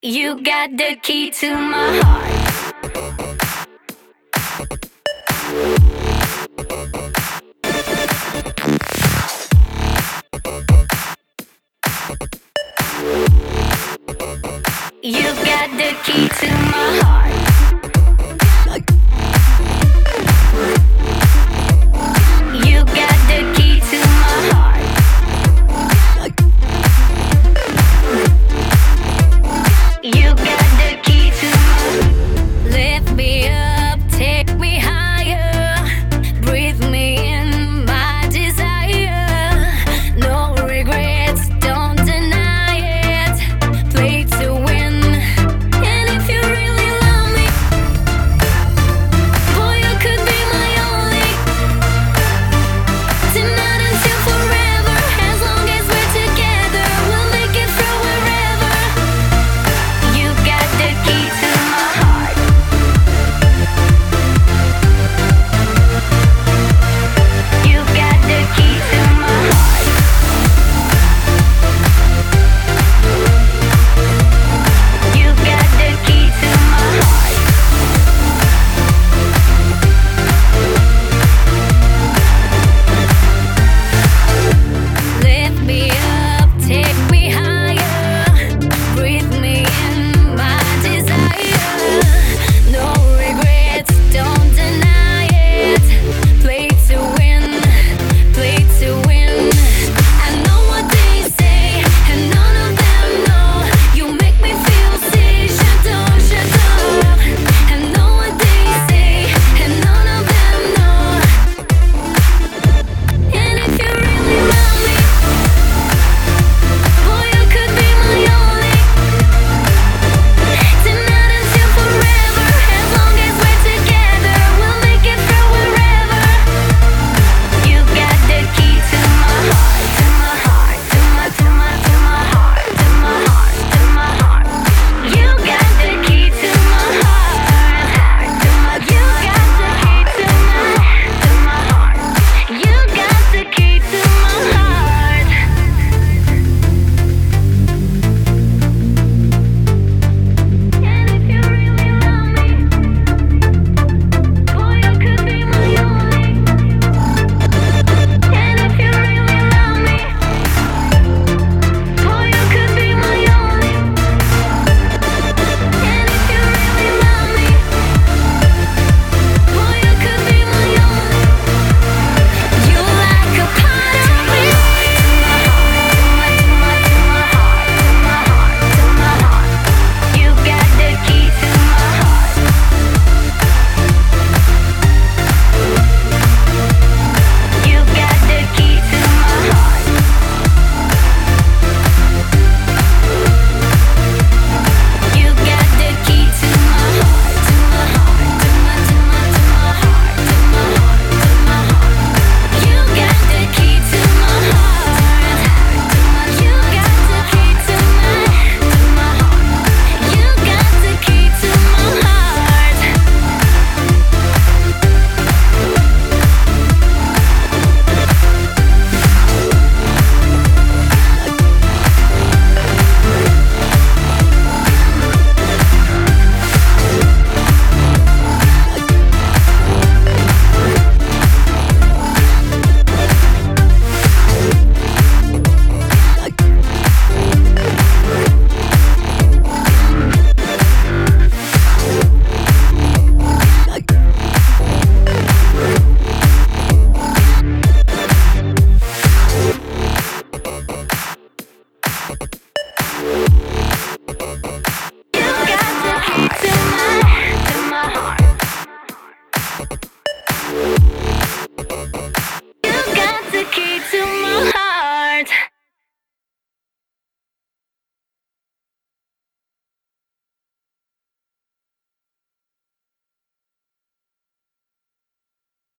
You got the key to my heart. You got the key to.